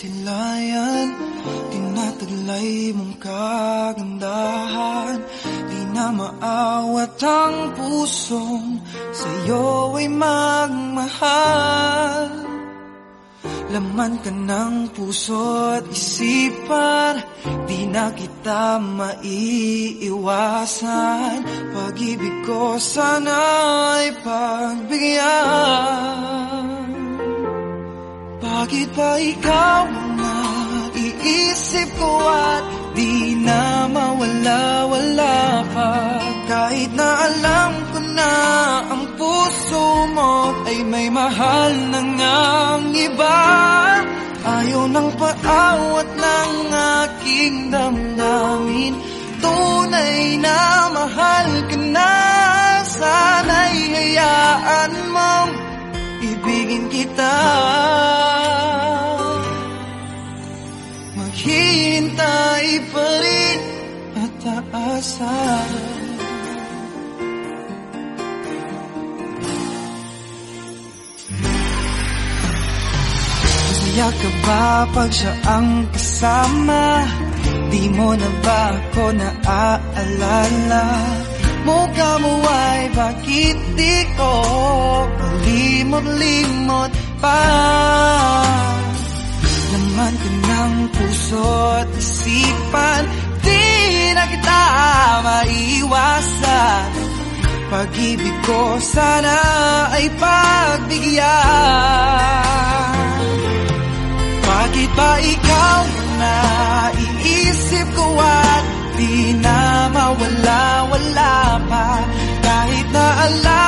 sinlayan Tinataglay mong kagandahan. Di na maawat ang pusong Sa'yo ay magmahal. Laman ka ng puso at isipan Di na kita maiiwasan. Pag-ibig ko sana'y pagbigyan. Bakit ba ikaw ang naiisip ko at Di na mawala-wala pa. Kahit na alam ko na ang puso mo Ay may mahal na ngang iba. Ayaw ng paawat ng aking damdamin. Tunay na mahal ka na. Sana'y hayaan mong ibigin kita aasa Masaya ka ba pag siya ang kasama? Di mo na ba ako naaalala? Mukha mo ay bakit di ko malimot-limot pa? Laman ko ng puso at isipan na kita maiwasan. Pag-ibig ko sana ay pagbigyan. Bakit ba ikaw na iisip ko at Di na mawala-wala pa? Kahit na alam